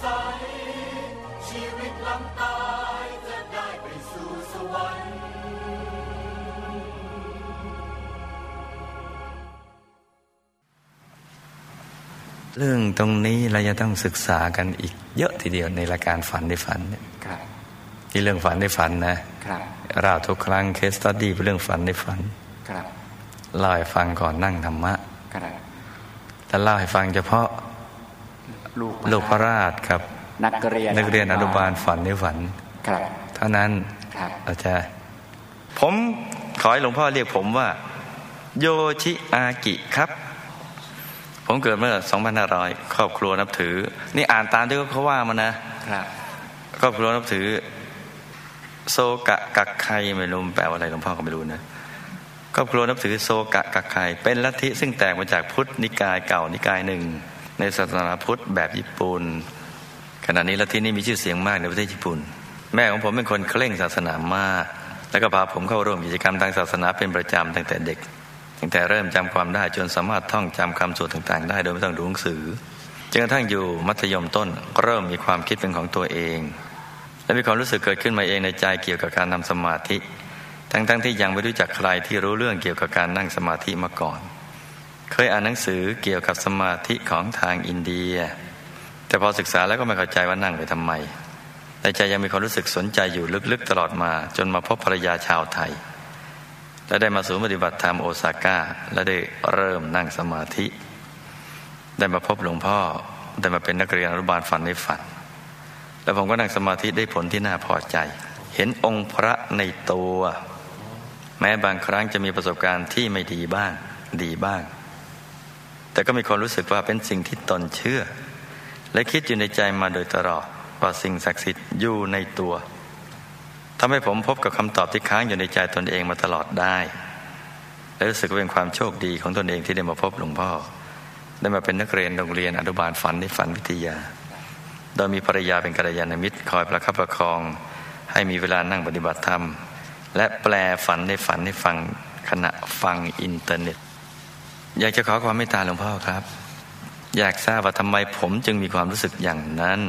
ใส ชีวิตหลังตายจะได้ไปสู่สวรรค์ เรื่องตรงนี้เราจะต้องศึกษากันอีกเยอะทีเดียวในรายการฝันในฝันเนี่ยครับที่เรื่องฝันในฝันนะครับเราทุกครั้งเคสตัดดี้เป็นเรื่องฝันในฝันครับเล่าให้ฟังก่อนนั่งธรรมะครับแต่เล่าให้ฟังเฉพาะ ลูกลูกพระราชกับ นักเรียนนักเรียนอนุบาลฝันในฝันครับ เท่านั้นครับอาจารย์ผมขอให้หลวงพ่อเรียกผมว่า โยชิอากิครับ ผมเกิดเมื่อ 2500 ครอบครัวนับถือ นี่อ่านตามที่เขาว่ามานะครับ ครอบครัวนับถือ โซกะกักไคไม่รู้มันแปลว่าอะไรหลวงพ่อก็ไม่รู้นะครอบครัวนับถือโซกะกักไคเป็นลัทธิซึ่งแตกมาจากพุทธนิกายเก่านิกายหนึ่ง ในศาสนาพุทธแบบญี่ปุ่นขณะนี้ลัทธินี้มีชื่อเสียงมากในประเทศญี่ปุ่น แม่ของผมเป็นคนเคร่งศาสนามาก แล้วก็พาผมเข้าร่วมกิจกรรมทางศาสนาเป็นประจำตั้งแต่เด็ก ตั้งแต่เริ่มจำความได้จนสามารถท่องจำคำสวดต่างๆ ได้โดยไม่ต้องดูหนังสือจนกระทั่งอยู่มัธยมต้นเริ่มมีความคิดเป็นของตัวเอง และมีความรู้สึกเกิดขึ้นมาเองในใจเกี่ยวกับการทำสมาธิ ทั้งๆที่ยังไม่รู้จักใครที่รู้เรื่องเกี่ยวกับการนั่งสมาธิมาก่อน เคยอ่านหนังสือเกี่ยวกับสมาธิของทางอินเดีย แต่พอศึกษาแล้วก็ไม่เข้าใจว่านั่งไปทำไมในใจยังมีความรู้สึกสนใจอยู่ลึกๆตลอดมา จนมาพบภรรยาชาวไทย และได้มาศูนย์ปฏิบัติธรรมโอซาก้า และได้เริ่มนั่งสมาธิ ได้มาพบหลวงพ่อ ได้มาเป็นนักเรียนอนุบาลฝันในฝัน แล้วผมก็นั่งสมาธิได้ผลที่น่าพอใจ เห็นองค์พระในตัว แม้บางครั้งจะมีประสบการณ์ที่ไม่ดีบ้าง ดีบ้าง แต่ก็มีความรู้สึกว่าเป็นสิ่งที่ตนเชื่อ และคิดอยู่ในใจมาโดยตลอดว่าสิ่งศักดิ์สิทธิ์อยู่ในตัวทำให้ผมพบกับคำตอบที่ค้างอยู่ในใจตนเองมาตลอดได้ และรู้สึกว่าเป็นความโชคดีของตนเองที่ได้มาพบหลวงพ่อ ได้มาเป็นนักเรียนโรงเรียนอนุบาลฝันในฝันวิทยา โดยมีภรรยาเป็นกัลยาณมิตรคอยประคับประคอง ให้มีเวลานั่งปฏิบัติธรรม และแปลฝันในฝันให้ฟังขณะฟังอินเทอร์เน็ต อยากจะขอความเมตตาหลวงพ่อครับ อยากทราบว่าทำไมผมจึงมีความรู้สึกอย่างนั้น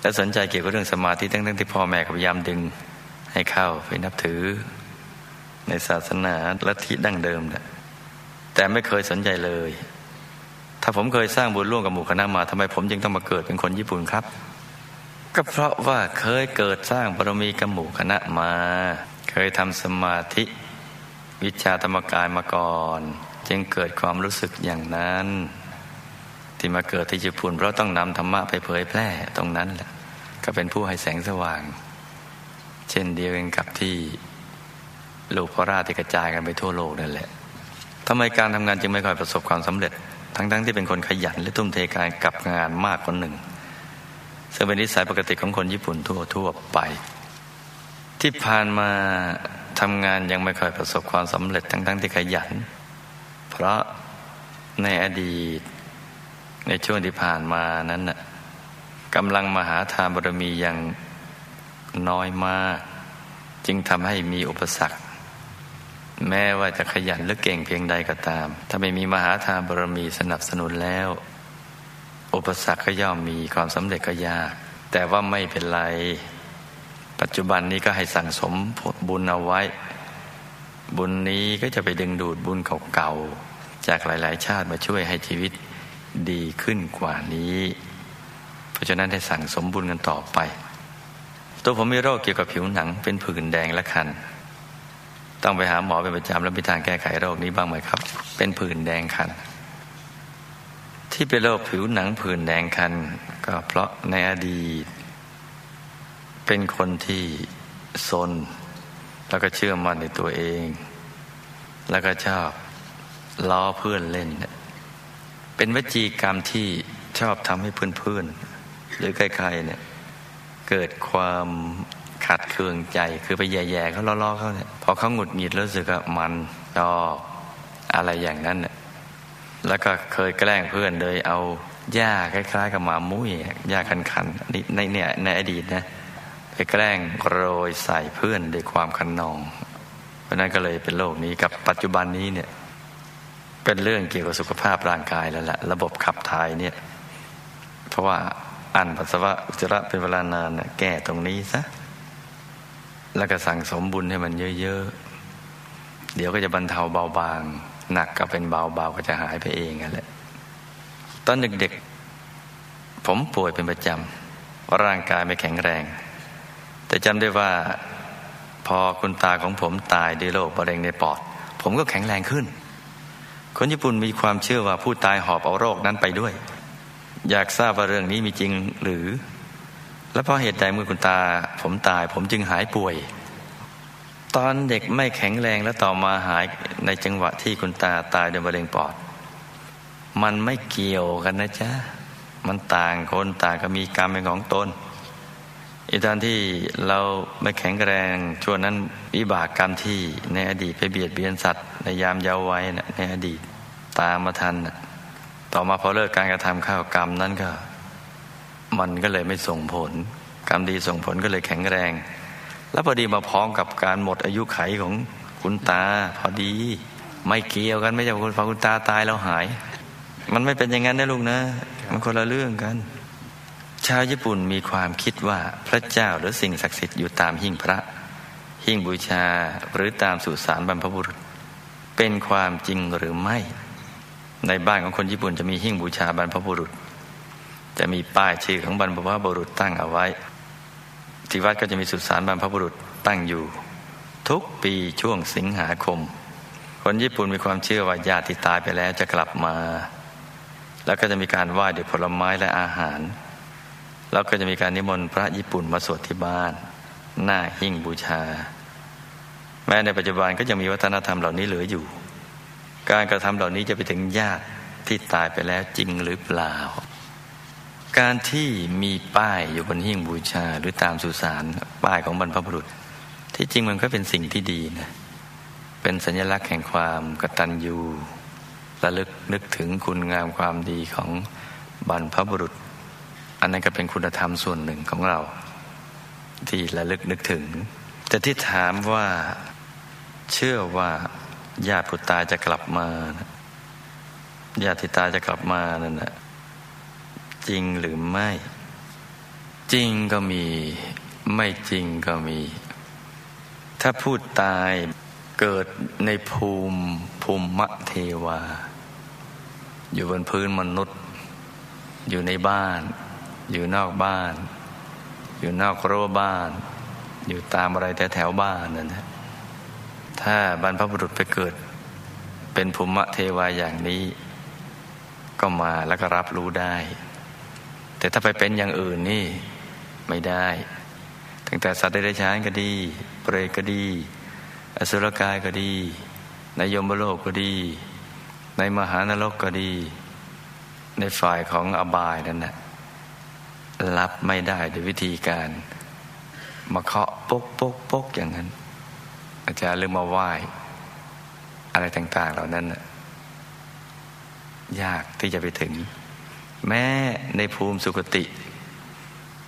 และสนใจเกี่ยวกับเรื่องสมาธิทั้งๆที่พ่อแม่พยายามดึงให้เข้าไปนับถือ ในศาสนาลัทธิดั้งเดิมนะแต่ไม่เคยสนใจเลย ถ้าผมเคยสร้างบุญร่วมกับหมู่คณะมาทำไมผมจึงต้องมาเกิดเป็นคนญี่ปุ่นครับ ก็เพราะว่าเคยเกิดสร้างบารมีกับหมู่คณะมา เคยทำสมาธิ วิชาธรรมกายมาก่อน จึงเกิดความรู้สึกอย่างนั้น ที่มาเกิดที่ญี่ปุ่นเพราะต้องนำธรรมะไปเผยแพร่ตรงนั้นแหละก็เป็นผู้ให้แสงสว่าง เช่นเดียวกันกับที่ลูกพระราชที่กระจายกันไปทั่วโลกนั่นแหละทำไมการทำงานจึงไม่ค่อยประสบความสำเร็จ ทั้งๆทที่เป็นคนขยันและทุ่มเทการกับงานมากกว่าหนึ่งซึ่งเป็นนิสัยปกติของคนญี่ปุ่นทั่วทั่วไป ที่ผ่านมาทำงานยังไม่ค่อยประสบความสำเร็จทั้งๆทที่ขยัน เพราะในอดีต ในช่วงที่ผ่านมานั้นน่ะกำลังมหาทานบารมียังน้อยมาก จึงทำให้มีอุปสรรค แม้ว่าจะขยันหรือเก่งเพียงใดก็ตาม ถ้าไม่มีมหาทานบารมีสนับสนุนแล้ว อุปสรรคก็ย่อมมีความสำเร็จก็ยาก แต่ว่าไม่เป็นไร ปัจจุบันนี้ก็ให้สั่งสมบุญเอาไว้ บุญนี้ก็จะไปดึงดูดบุญเก่าๆจากหลาย ๆ ชาติมาช่วยให้ชีวิตดีขึ้นกว่านี้ เพราะฉะนั้นให้สั่งสมบุญกันต่อไป ตัวผมมีโรคเกี่ยวกับผิวหนังเป็นผื่นแดงและคัน ต้องไปหาหมอเป็นประจำแล้วมีทางแก้ไขโรคนี้บ้างไหมครับ เป็นผื่นแดงคัน ที่เป็นโรคผิวหนังผื่นแดงคัน ก็เพราะในอดีต เป็นคนที่ซน แล้วก็เชื่อมั่นในตัวเอง แล้วก็ชอบล้อเพื่อนเล่น เป็นวจีกรรมที่ชอบทำให้เพื่อนๆ หรือใครๆเนี่ย เกิดความขัดเคืองใจ คือไปแย่ๆเขาล้อๆเขาเนี่ย พอเขาหงุดหงิดรู้สึกว่ามันชอบอะไรอย่างนั้นเนี่ยแล้วก็เคยแกล้งเพื่อนโดยเอาหญ้าคล้ายๆ กับหมามุ้ยหญ้าคันๆในเนี่ยในอดีตนะ ไปแกล้งโรยใส่เพื่อนด้วยความคันนอง เพราะนั้นก็เลยเป็นโรคนี้กับปัจจุบันนี้เนี่ยเป็นเรื่องเกี่ยวกับสุขภาพร่างกายแล้วแหละระบบขับถ่ายเนี่ย เพราะว่าอันปัสสาวะอุจจาระเป็นเวลานานนะแก้ตรงนี้ซะแล้วก็สั่งสมบุญให้มันเยอะๆ เดี๋ยวก็จะบรรเทาเบาบาง หนักก็เป็นเบาเบาก็จะหายไปเองนั่นแหละตอนเด็กๆผมป่วยเป็นประจำร่างกายไม่แข็งแรง แต่จำได้ว่า พอคุณตาของผมตายด้วยโรคมะเร็งในปอด ผมก็แข็งแรงขึ้น คนญี่ปุ่นมีความเชื่อว่าผู้ตายหอบเอาโรคนั้นไปด้วย อยากทราบว่าเรื่องนี้มีจริงหรือ และเพราะเหตุใดเมื่อคุณตา ผมตายผมจึงหายป่วย ตอนเด็กไม่แข็งแรงและต่อมาหายในจังหวะที่คุณตาตายด้วยมะเร็งปอด มันไม่เกี่ยวกันนะจ๊ะมันต่างคนต่างก็มีกรรมเป็นของตน อีตอนที่เราไม่แข็งแรงช่วงนั้นวิบากกรรมที่ในอดีตไปเบียดเบียนสัตว์ในยามเยาว์วัยนะในอดีตตามมาทันต่อมาพอเลิกการกระทำข้าวกรรมนั้นก็ มันก็เลยไม่ส่งผล กรรมดีส่งผลก็เลยแข็งแรง แล้วพอดีมาพร้อมกับการหมดอายุไขของคุณตา พอดี ไม่เกี่ยวกันไม่ใช่คุณพอคุณตาตายแล้วหาย มันไม่เป็นอย่างนั้นนะลุงนะ มันคนละเรื่องกัน ชาวญี่ปุ่นมีความคิดว่าพระเจ้าหรือสิ่งศักดิ์สิทธิ์อยู่ตามหิ้งพระ หิ้งบูชาหรือตามสุสานบรรพบุรุษ เป็นความจริงหรือไม่ ในบ้านของคนญี่ปุ่นจะมีหิ้งบูชาบรรพบุรุษ จะมีป้ายชื่อของบรรพบุรุษตั้งเอาไว้ ที่วัดก็จะมีสุสานบรรพบุรุษตั้งอยู่ ทุกปีช่วงสิงหาคม คนญี่ปุ่นมีความเชื่อว่าญาติที่ตายไปแล้วจะกลับมา แล้วก็จะมีการไหว้ด้วยผลไม้และอาหาร แล้วก็จะมีการนิมนต์พระญี่ปุ่นมาสวดที่บ้าน หน้าหิ้งบูชา แม้ในปัจจุบันก็ยังมีวัฒนธรรมเหล่านี้เหลืออยู่ การกระทำเหล่านี้จะไปถึงญาติที่ตายไปแล้วจริงหรือเปล่า การที่มีป้ายอยู่บนหิ้งบูชา หรือตามสุสานป้ายของบรรพบุรุษ ที่จริงมันก็เป็นสิ่งที่ดีนะเป็นสัญลักษณ์แห่งความกตัญญูระลึกนึกถึงคุณงามความดีของบรรพบุรุษ อันนั้นก็เป็นคุณธรรมส่วนหนึ่งของเรา ที่ระลึกนึกถึง แต่ที่ถามว่าเชื่อว่าญาติผู้ตายจะกลับมาญาติตายจะกลับมานั่นนะจริงหรือไม่ จริงก็มี ไม่จริงก็มี ถ้าพูดตายเกิดในภูมิภูมิมะเทวา อยู่บนพื้นมนุษย์ อยู่ในบ้าน อยู่นอกบ้าน อยู่นอกรั้วบ้าน อยู่ตามอะไรแถวบ้านนั่นนะถ้าบรรพบุรุษไปเกิด เป็นภูมิเทวาอย่างนี้ ก็มาแล้วก็รับรู้ได้ แต่ถ้าไปเป็นอย่างอื่นนี่ไม่ได้ตั้งแต่สัตว์ได้ชานก็ดี เปรตก็ดี อสุรกายก็ดีในยมโลกก็ดี ในมหานรกก็ดี ในฝ่ายของอบายนั่นแหละ รับไม่ได้ด้วยวิธีการ มาเคาะปกปกปกอย่างนั้น อาจารย์เรื่องมาไหว้อะไรต่าง ๆ เหล่านั้นยากที่จะไปถึง แม้ในภูมิสุคติ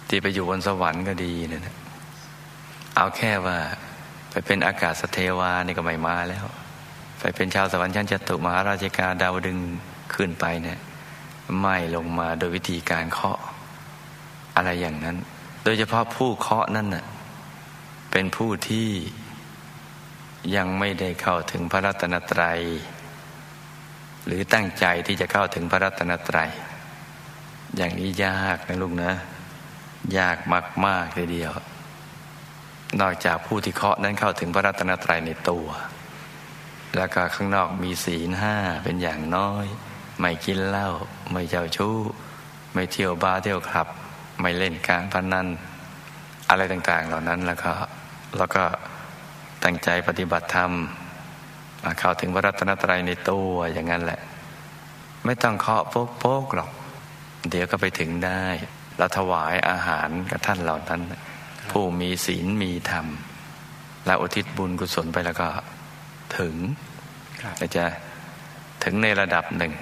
ที่ไปอยู่บนสวรรค์ก็ดีนะเอาแค่ว่าไปเป็นอากาศสเทวานี่ก็ไม่มาแล้ว ไปเป็นชาวสวรรค์ชั้นจตุมหาราชกาดาวดึงขึ้นไปเนี่ย ไม่ลงมาโดยวิธีการเคาะ อะไรอย่างนั้น โดยเฉพาะผู้เคาะนั่นน่ะเป็นผู้ที่ยังไม่ได้เข้าถึงพระรัตนตรัย หรือตั้งใจที่จะเข้าถึงพระรัตนตรัย อย่างนี้ยากนะลูกนะ ยากมากๆเลยเดียว นอกจากผู้ที่เคาะนั้นเข้าถึงพระรัตนตรัยในตัว แล้วก็ข้างนอกมีศีลห้าเป็นอย่างน้อย ไม่กินเหล้าไม่เจ้าชู้ ไม่เที่ยวบาร์เที่ยวคลับ ไม่เล่นการพนนันอะไรต่าง ๆ เหล่านั้นแล้วก็แล้วก็ตั้งใจปฏิบัติธรรมเข้าถึงพระรัตนตรัยในตัวอย่างนั้นแหละ ไม่ต้องเคาะโป๊กโป๊กหรอก เดี๋ยวก็ไปถึงได้เราถวายอาหารกับท่านเหล่านั้น ผู้มีศีลมีธรรม และอุทิศบุญกุศลไปแล้วก็ถึงจะถึงในระดับหนึ่ง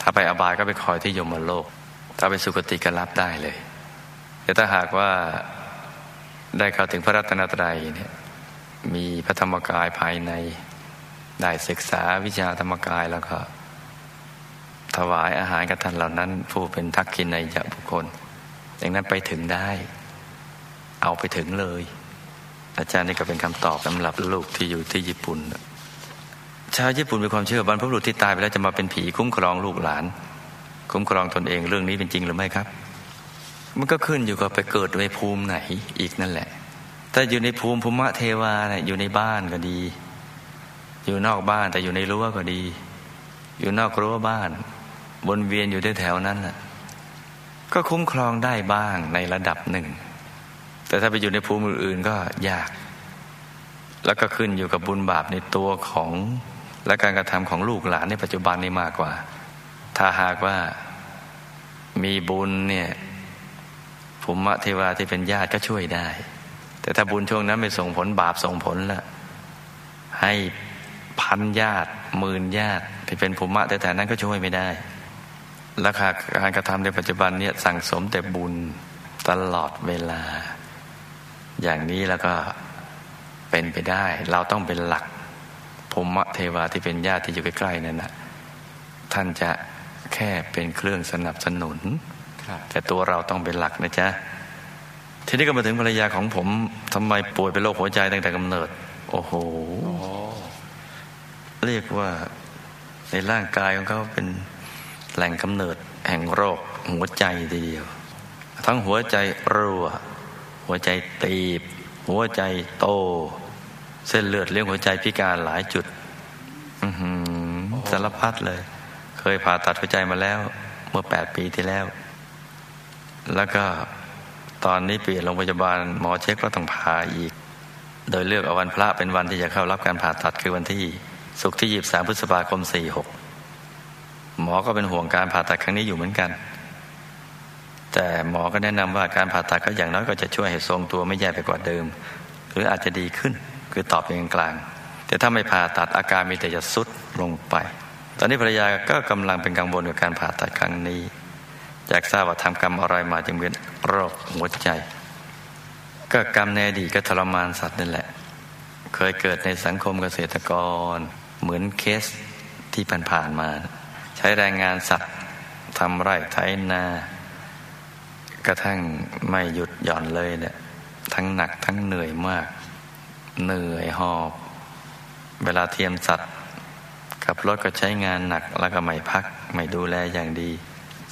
ถ้าไปอบายก็ไปคอยที่ยมโลก ถ้าไปสุคติก็รับได้เลย แต่ถ้าหากว่าได้เข้าถึงพระรัตนตรัยเนี่ยมีพระธรรมกายภายใน ได้ศึกษาวิชาธรรมกายแล้วก็ ถวายอาหารกับท่านเหล่านั้น ผู้เป็นทักขินในยะบุคคลอย่างนั้นไปถึงได้ เอาไปถึงเลย อาจารย์นี่ก็เป็นคำตอบสำหรับลูกที่อยู่ที่ญี่ปุ่นชาวญี่ปุ่นมีความเชื่อบรรพบุรุษที่ตายไปแล้วจะมาเป็นผีคุ้มครองลูกหลาน คุ้มครองตนเองเรื่องนี้เป็นจริงหรือไม่ครับ มันก็ขึ้นอยู่กับไปเกิดในภูมิไหนอีกนั่นแหละ ถ้าอยู่ในภูมิภูมิเทวาเนี่ยอยู่ในบ้านก็ดี อยู่นอกบ้านแต่อยู่ในรั้วก็ดี อยู่นอกรั้วบ้าน บนเวียนอยู่แถวนั้นแหละก็คุ้มครองได้บ้างในระดับหนึ่ง แต่ถ้าไปอยู่ในภูมิอื่นๆก็ยาก แล้วก็ขึ้นอยู่กับบุญบาปในตัวของและการกระทำของลูกหลานในปัจจุบันนี้มากกว่า ถ้าหากว่ามีบุญเนี่ย ภูมิเทวาที่เป็นญาติก็ช่วยได้ แต่ถ้าบุญช่วงนั้นไม่ส่งผลบาปส่งผลละให้พันญาติหมื่นญาติที่เป็นภูมิแต่แต่นั้นก็ช่วยไม่ได้และการกระทำในปัจจุบันเนี่ยสั่งสมแต่บุญตลอดเวลา อย่างนี้แล้วก็เป็นไปได้ เราต้องเป็นหลักภูมิเทวาที่เป็นญาติที่อยู่ใกล้ๆนั่นนะท่านจะแค่เป็นเครื่องสนับสนุน แต่ตัวเราต้องเป็นหลักนะจ๊ะทีนี้ก็มาถึงภรรยาของผมทำไมป่วยเป็นโรคหัวใจตั้งแต่กำเนิด โอ้โหเรียกว่าในร่างกายของเขาเป็นแหล่งกำเนิด แห่งโรคหัวใจทีเดียว ทั้งหัวใจรั่ว หัวใจตีบ หัวใจโต เส้นเลือดเลี้ยงหัวใจพิการหลายจุดสารพัดเลย เคยผ่าตัดหัวใจมาแล้ว เมื่อแปดปีที่แล้ว แล้วก็ตอนนี้เปลี่ยนโรงพยาบาลหมอเช็คก็ต้องผ่าอีก โดยเลือกเอาวันพระเป็นวันที่จะเข้ารับการผ่าตัดคือวันที่ศุกร์ที่ยีบสามพฤษภาคมสี่หกหมอก็เป็นห่วงการผ่าตัดครั้งนี้อยู่เหมือนกัน แต่หมอก็แนะนำว่าการผ่าตัดก็อย่างน้อยก็จะช่วยให้ทรงตัวไม่แย่ไปกว่าเดิม หรืออาจจะดีขึ้นคือตอบเป็นกลาง แต่ถ้าไม่ผ่าตัดอาการมีแต่จะสุดลงไป ตอนนี้ภรรยาก็กำลังเป็นกังวลกับการผ่าตัดครั้งนี้ อยากทราบว่าทำกรรมอะไรมาจึงเป็นโรคหัวใจ ก็กรรมในอดีตก็ทรมานสัตว์นั่นแหละ เคยเกิดในสังคมเกษตรกร เหมือนเคสที่ผ่านๆมา ใช้แรงงานสัตว์ทำไร่ไถนากระทั่งไม่หยุดหย่อนเลยเนี่ยทั้งหนักทั้งเหนื่อยมาก เหนื่อยหอบ เวลาเทียมสัตว์กับรถก็ใช้งานหนักแล้วก็ไม่พัก ไม่ดูแลอย่างดี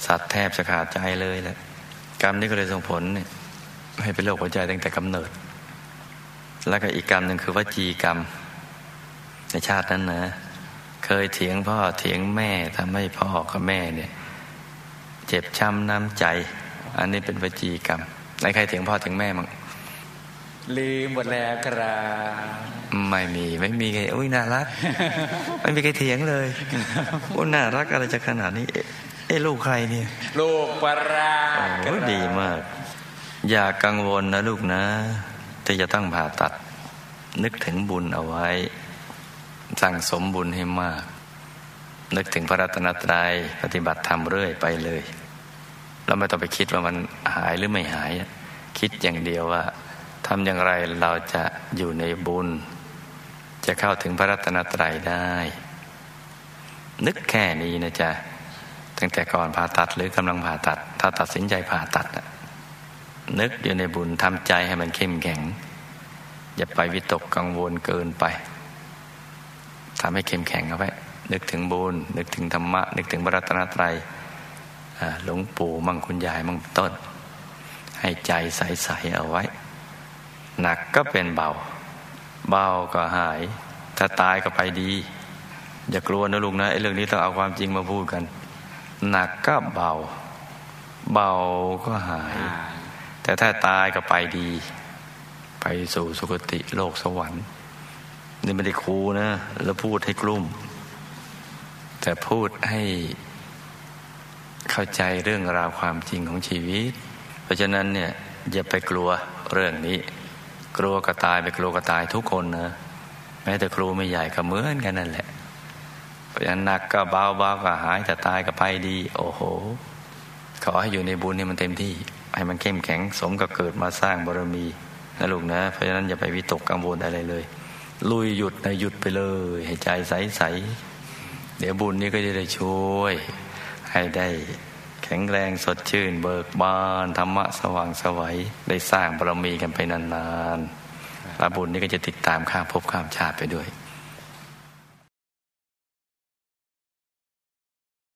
สัตว์แทบจะขาดใจเลยแหละกรรมนี้ก็เลยส่งผลให้เป็นโรคหัวใจตั้งแต่กำเนิด แล้วก็อีกกรรมหนึ่งคือวจีกรรม ในชาตินั้นนะ เคยเถียงพ่อเถียงแม่ทำให้พ่อกับแม่เนี่ย เจ็บช้ำน้ำใจ อันนี้เป็นวจีกรรมในใครเถียงพ่อเถียงแม่มั้งลืมหมดแล้วครับไม่มีไม่มีใครอุ้ยน่ารัก ไม่มีใครเถียงเลยอุ้ยน่ารักอะไรจะขนาดนี้ เอ้ลูกใครเนี่ย ลูกปราโอ้ดีมาก อย่ากังวลนะลูกนะที่จะต้องผ่าตัด นึกถึงบุญเอาไว้ สั่งสมบุญให้มาก นึกถึงพระรัตนตรยัยปฏิบัติธรรมเรื่อยไปเลยเราไม่ต้องไปคิดว่ามันหายหรือไม่หาย คิดอย่างเดียวว่าทำอย่างไรเราจะอยู่ในบุญ จะเข้าถึงพระรัตนตรัยได้ นึกแค่นี้นะจ๊ะ ตั้งแต่ก่อนผ่าตัดหรือกำลังผ่าตัด ถ้าตัดสินใจผ่าตัดนึกอยู่ในบุญทำใจให้มันเข้มแข็ง อย่าไปวิตกกังวลเกินไปทำให้เข้มแข็งเอาไว้นึกถึงบุญนึกถึงธรรมะ นึกถึงบรัตนตรัยหลวงปู่มังคุณยายมังต้น ให้ใจใสๆเอาไว้ หนักก็เป็นเบา เบาก็หาย ถ้าตายก็ไปดี อย่ากลัวนะลุงนะไอ้เรื่องนี้ต้องเอาความจริงมาพูดกัน หนักก็เบา เบาก็หาย แต่ถ้าตายก็ไปดี ไปสู่สุคติโลกสวรรค์ นี่ไม่ได้ครูนะ แล้วพูดให้กลุ่ม แต่พูดให้เข้าใจเรื่องราวความจริงของชีวิต เพราะฉะนั้นเนี่ยอย่าไปกลัวเรื่องนี้ กลัวก็ตายไปกลัวก็ตายทุกคนนะแม้แต่ครูไม่ใหญ่ก็เหมือนกันนั่นแหละ เพราะฉะนั้นหนักก็เบาเบาก็หายแต่ตายก็ไปดี โอ้โห ขอให้อยู่ในบุญนี่มันเต็มที่ ให้มันเข้มแข็งสมกับเกิดมาสร้างบารมีนะลูกนะ เพราะฉะนั้นอย่าไปวิตกกังวลอะไรเลย ลุยหยุดในหยุดไปเลยให้ใจใสๆเดี๋ยวบุญนี้ก็จะได้ช่วย ให้ได้แข็งแรงสดชื่น เบิกบานธรรมะสว่างสวัยได้สร้างบารมีกันไปนานๆและบุญนี้ก็จะติดตามข้ามภพข้ามชาติไปด้วย